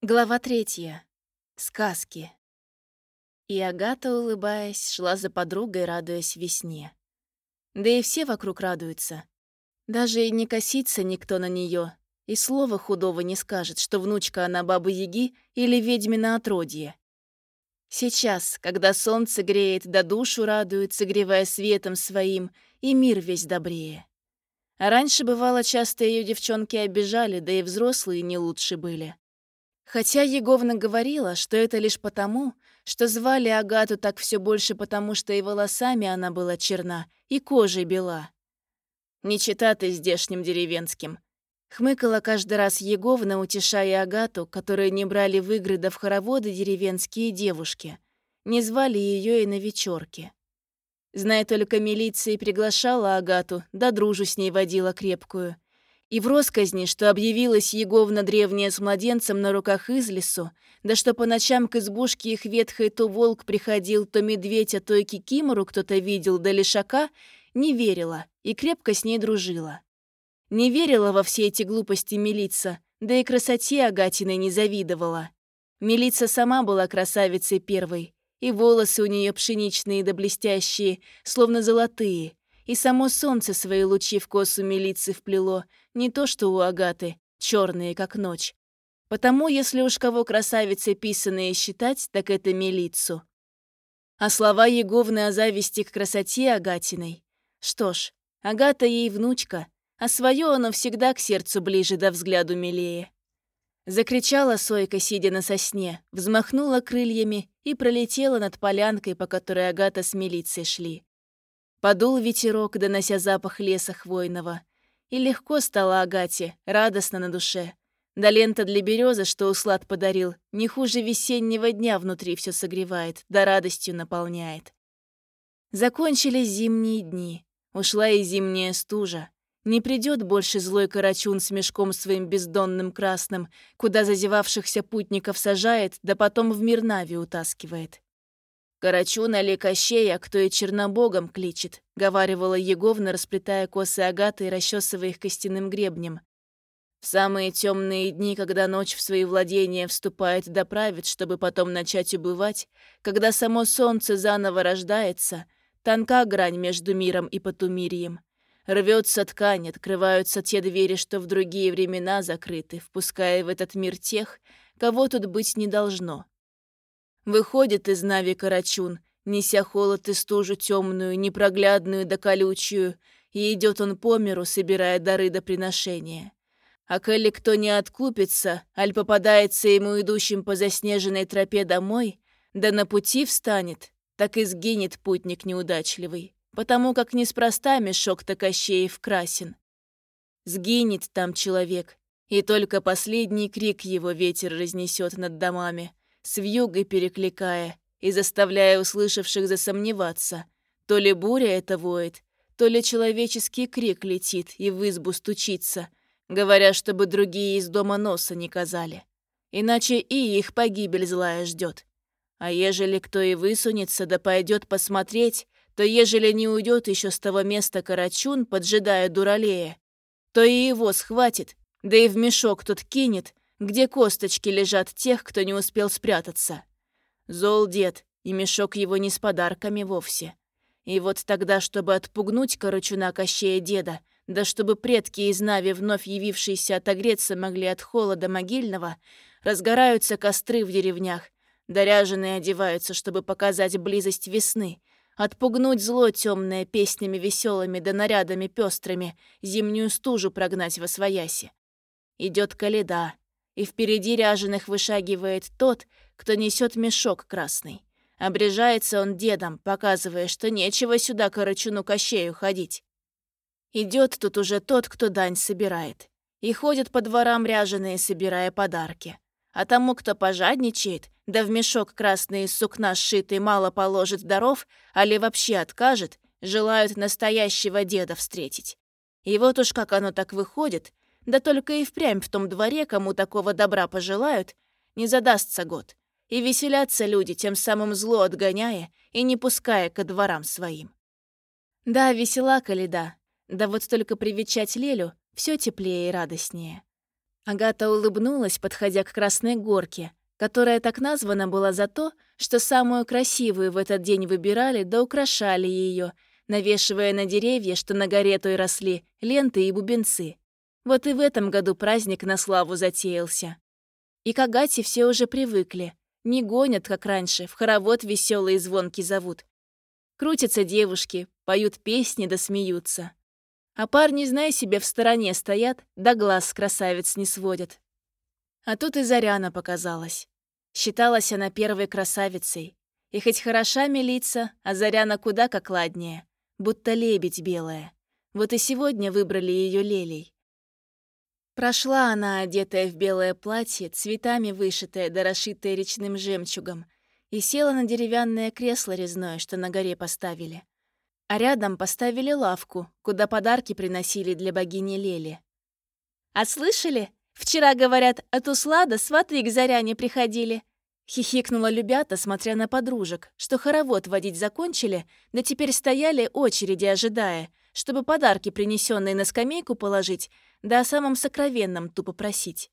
Глава третья. Сказки. И Агата, улыбаясь, шла за подругой, радуясь весне. Да и все вокруг радуются. Даже и не косится никто на нее, и слова худого не скажет, что внучка она бабы-яги или ведьмина отродье. Сейчас, когда солнце греет, да душу радует, согревая светом своим, и мир весь добрее. А раньше, бывало, часто ее девчонки обижали, да и взрослые не лучше были. Хотя Еговна говорила, что это лишь потому, что звали Агату так все больше потому, что и волосами она была черна, и кожей бела. Не чита ты здешним деревенским. Хмыкала каждый раз Еговна, утешая Агату, которую не брали в игры да в хороводы деревенские девушки. Не звали ее и на вечерки. Зная только милиция приглашала Агату, да дружу с ней водила крепкую — и в росказни, что объявилась Еговна древняя с младенцем на руках из лесу, да что по ночам к избушке их ветхой то волк приходил, то медведь, а то и кикимору кто-то видел, да лишака, не верила и крепко с ней дружила. Не верила во все эти глупости милица, да и красоте Агатиной не завидовала. Милица сама была красавицей первой, и волосы у нее пшеничные да блестящие, словно золотые, и само солнце свои лучи в косу милиции вплело, не то что у Агаты, черные как ночь. Потому, если уж кого красавицей писанные считать, так это милицу. А слова Еговны о зависти к красоте Агатиной. Что ж, Агата ей внучка, а свое оно всегда к сердцу ближе да взгляду милее. Закричала Сойка, сидя на сосне, взмахнула крыльями и пролетела над полянкой, по которой Агата с милицией шли. Подул ветерок, донося запах леса хвойного. И легко стало Агате, радостно на душе. Да лента для березы, что Услад подарил, не хуже весеннего дня внутри все согревает, да радостью наполняет. Закончились зимние дни, ушла и зимняя стужа. Не придет больше злой карачун с мешком своим бездонным красным, куда зазевавшихся путников сажает, да потом в мир Нави утаскивает. «Карачуна ли Кощея, кто и Чернобогом кличет», — говаривала Еговна, расплетая косы Агаты и расчесывая их костяным гребнем. В самые темные дни, когда ночь в свои владения вступает да правит, чтобы потом начать убывать, когда само солнце заново рождается, тонка грань между миром и потумирием. Рвется ткань, открываются те двери, что в другие времена закрыты, впуская в этот мир тех, кого тут быть не должно. Выходит из Нави Карачун, неся холод и стужу темную, непроглядную да колючую, и идет он по миру, собирая дары до приношения. А коли кто не откупится, аль попадается ему идущим по заснеженной тропе домой, да на пути встанет, так и сгинет путник неудачливый, потому как неспроста мешок-то Кощеев красен. Сгинет там человек, и только последний крик его ветер разнесет над домами, с вьюгой перекликая и заставляя услышавших засомневаться. То ли буря это воет, то ли человеческий крик летит и в избу стучится, говоря, чтобы другие из дома носа не казали. Иначе и их погибель злая ждет. А ежели кто и высунется да пойдет посмотреть, то ежели не уйдет еще с того места Карачун, поджидая дуралея, то и его схватит, да и в мешок тот кинет, где косточки лежат тех, кто не успел спрятаться. Зол дед, и мешок его не с подарками вовсе. И вот тогда, чтобы отпугнуть Корочуна Кощея деда, да чтобы предки из Нави, вновь явившиеся отогреться могли от холода могильного, разгораются костры в деревнях, доряженные одеваются, чтобы показать близость весны, отпугнуть зло темное песнями веселыми да нарядами пестрыми, зимнюю стужу прогнать во свояси. Идет каледа, и впереди ряженых вышагивает тот, кто несет мешок красный. Обрежается он дедом, показывая, что нечего сюда Карачуну Кощею ходить. Идет тут уже тот, кто дань собирает. И ходят по дворам ряженые, собирая подарки. А тому, кто пожадничает, да в мешок красный из сукна сшитый мало положит даров, али вообще откажет, желают настоящего деда встретить. И вот уж как оно так выходит, да только и впрямь в том дворе, кому такого добра пожелают, не задастся год. И веселятся люди, тем самым зло отгоняя и не пуская ко дворам своим. Да, весела Каледа, да вот только привечать Лелю все теплее и радостнее. Агата улыбнулась, подходя к Красной Горке, которая так названа была за то, что самую красивую в этот день выбирали да украшали ее, навешивая на деревья, что на горе той росли, ленты и бубенцы. Вот и в этом году праздник на славу затеялся. И к Агате все уже привыкли. Не гонят, как раньше, в хоровод веселые звонки зовут. Крутятся девушки, поют песни да смеются. А парни, зная себе, в стороне стоят, да глаз с красавиц не сводят. А тут и Заряна показалась. Считалась она первой красавицей. И хоть хороша милица, а Заряна куда как ладнее, будто лебедь белая. Вот и сегодня выбрали ее лелей. Прошла она, одетая в белое платье, цветами вышитая да расшитая речным жемчугом, и села на деревянное кресло резное, что на горе поставили. А рядом поставили лавку, куда подарки приносили для богини Лели. «А слышали? Вчера, говорят, от Услада сваты к Заряне приходили». Хихикнула Любята, смотря на подружек, что хоровод водить закончили, да теперь стояли очереди, ожидая, чтобы подарки, принесенные на скамейку, положить, да о самом сокровенном тупо просить.